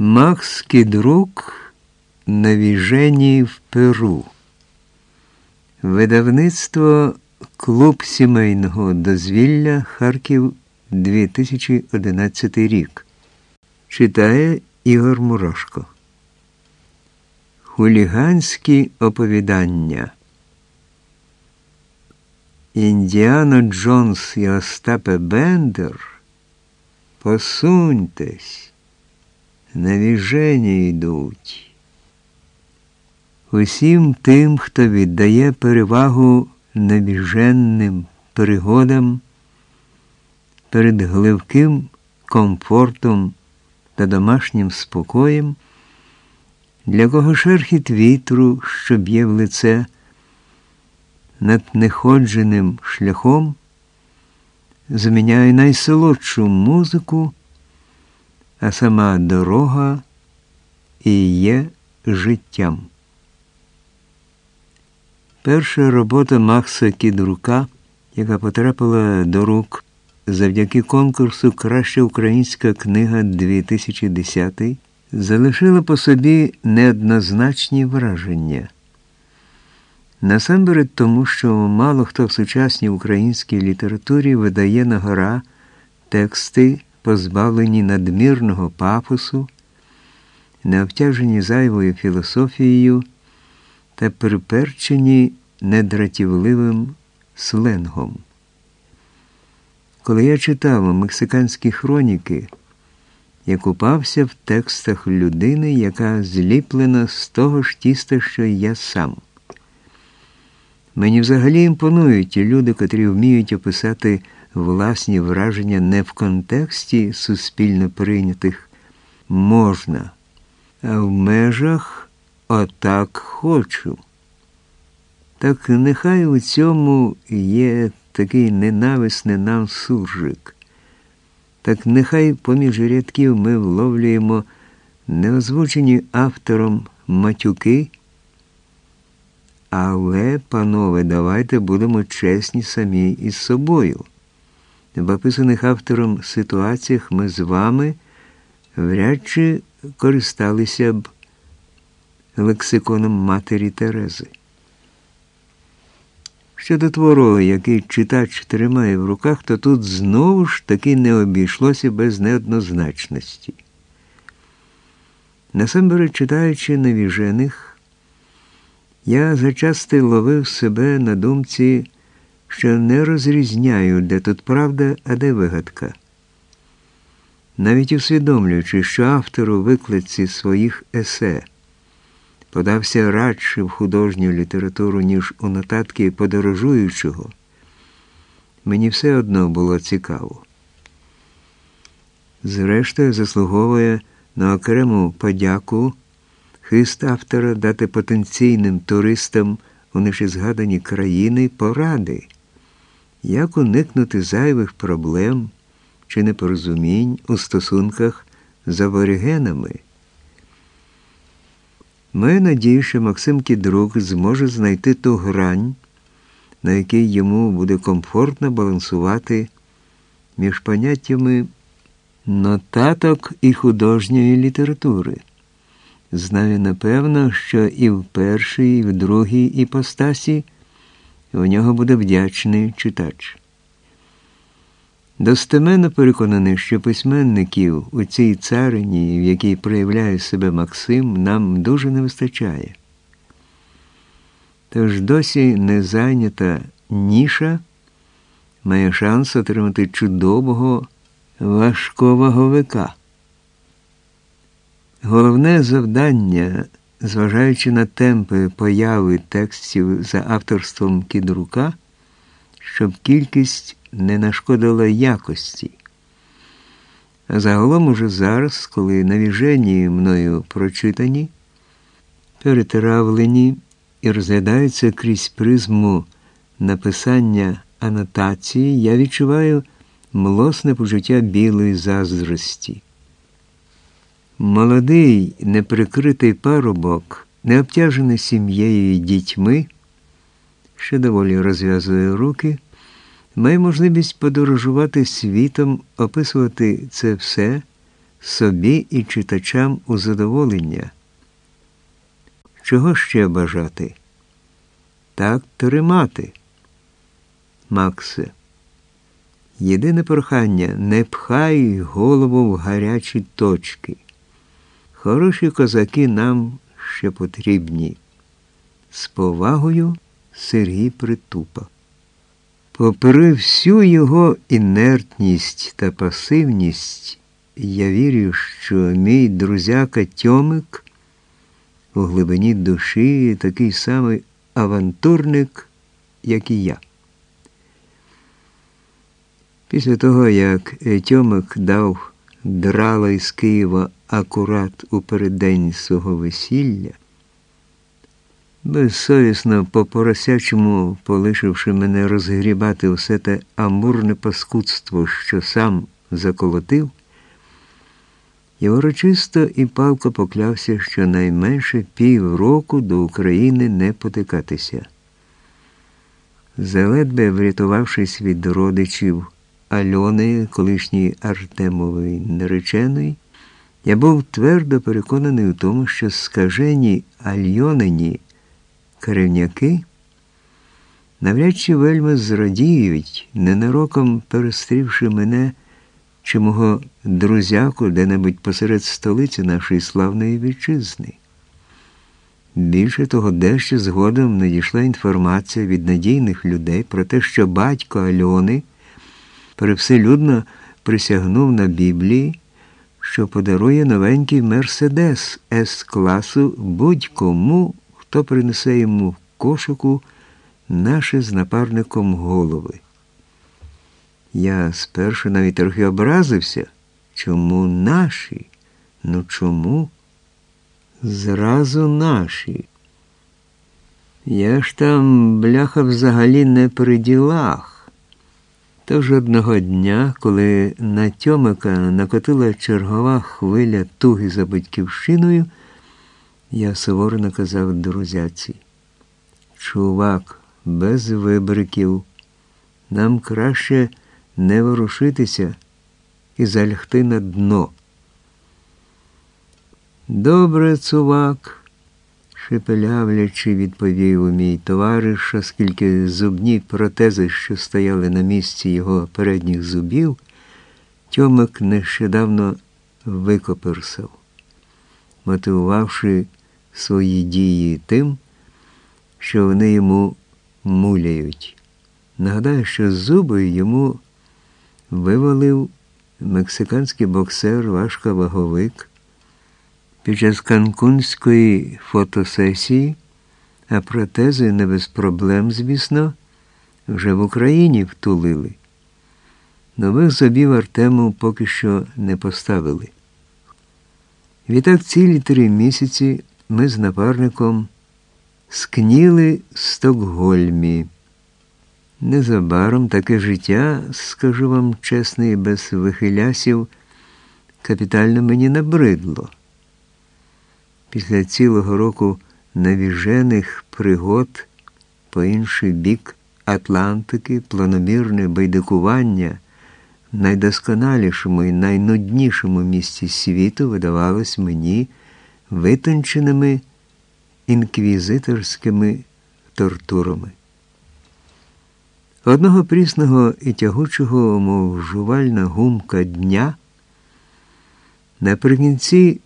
Макс Кідрук Навіжені в Перу. Видавництво Клуб сімейного дозвілля Харків 2011 рік. Читає Ігор Мурашко. Хуліганські оповідання. Індіана Джонс і Остапе Бендер. Посуньтесь, навіжені йдуть. Усім тим, хто віддає перевагу навіженним пригодам перед гливким комфортом та домашнім спокоєм, для кого шерхіт вітру, що б'є в лице над неходженим шляхом, зміняє найсолодшу музику, а сама дорога і є життям. Перша робота Макса Кідрука, яка потрапила до рук завдяки конкурсу Краща українська книга 2010 залишила по собі неоднозначні враження. Насамперед тому, що мало хто в сучасній українській літературі видає на гора тексти, позбавлені надмірного пафосу, не обтяжені зайвою філософією та приперчені недратівливим сленгом. Коли я читав мексиканські хроніки, я купався в текстах людини, яка зліплена з того ж тіста, що й я сам. Мені взагалі імпонують люди, котрі вміють описати власні враження не в контексті суспільно прийнятих можна, а в межах отак хочу. Так нехай у цьому є такий ненависний нам суржик. Так нехай поміж рядків ми вловлюємо неозвучені автором матюки. Але, панове, давайте будемо чесні самі із собою. В описаних автором ситуаціях ми з вами вряд чи користалися б лексиконом матері Терези. Щодо твору, який читач тримає в руках, то тут знову ж таки не обійшлося без неоднозначності. Насамперед, читаючи навіжених, я зачасти ловив себе на думці, що не розрізняю, де тут правда, а де вигадка. Навіть усвідомлюючи, що автор у викладці своїх есе подався радше в художню літературу, ніж у нотатки подорожуючого, мені все одно було цікаво. Зрештою, заслуговує на окрему подяку хист автора дати потенційним туристам у нижезгадані країни поради, як уникнути зайвих проблем чи непорозумінь у стосунках з аборигенами. Маю надію, що Максим Кідрук зможе знайти ту грань, на якій йому буде комфортно балансувати між поняттями нотаток і художньої літератури. Знаю напевно, що і в першій, і в другій іпостасі у нього буде вдячний читач. Достеменно переконаний, що письменників у цій царині, в якій проявляє себе Максим, нам дуже не вистачає. Тож досі не зайнята ніша має шанс отримати чудового важкового вика. Головне завдання, зважаючи на темпи появи текстів за авторством кідрука, щоб кількість не нашкодила якості. А загалом уже зараз, коли навіжені мною прочитані, перетравлені і розглядаються крізь призму написання анотації, я відчуваю млосне почуття білої заздрості. Молодий, неприкритий парубок, не обтяжений сім'єю і дітьми, ще доволі розв'язує руки, має можливість подорожувати світом, описувати це все собі і читачам у задоволення. Чого ще бажати? Так тримати. Максе. Єдине прохання не пхай голову в гарячі точки. Хороші козаки нам ще потрібні. З повагою Сергій Притупа. Попри всю його інертність та пасивність, я вірю, що мій друзяка Тьомик у глибині душі такий самий авантурник, як і я. Після того, як Тьомик дав драла із Києва акурат у переддень свого весілля, безсовісно по поросячому полишивши мене розгрібати усе те амурне паскудство, що сам заколотив, я урочисто і палко поклявся щонайменше півроку до України не потикатися. Заледбе врятувавшись від родичів Альони, колишньої Артемової нареченої, я був твердо переконаний у тому, що скажені Альонині Каревняки навряд чи вельми зрадіють, ненароком перестрівши мене чи мого друзяку де-небудь посеред столиці нашої славної вітчизни. Більше того, дещо згодом надійшла інформація від надійних людей про те, що батько Альони перевселюдно присягнув на Біблії, що подарує новенький Мерседес С класу будь-кому хто принесе йому в кошику наші з напарником голови. Я спершу навіть трохи образився. Чому наші? Ну чому? Зразу наші. Я ж там, бляха, взагалі не при ділах. Тож одного дня, коли на Тьомика накотила чергова хвиля туги за батьківщиною, я суворо наказав друзяці. Чувак, без вибриків, нам краще не ворушитися і залягти на дно. Добре, цувак, шепелявлячи, відповів мій товариш, оскільки зубні протези, що стояли на місці його передніх зубів, Тьомик нещодавно викоперсав, мотивувавши свої дії тим, що вони йому муляють. Нагадаю, що зуби йому вивалив мексиканський боксер Вашка Ваговик під час канкунської фотосесії, а протези не без проблем, звісно, вже в Україні втулили. Нових зубів Артему поки що не поставили. Відтак цілі три місяці ми з напарником скніли в Стокгольмі. Незабаром таке життя, скажу вам чесно і без вихилясів, капітально мені набридло. Після цілого року навіжених пригод по інший бік Атлантики, планомірне байдикування в найдосконалішому і найнуднішому місці світу видавалось мені витонченими інквізиторськими тортурами. Одного прісного і тягучого, мов жувальна гумка дня, наприкінці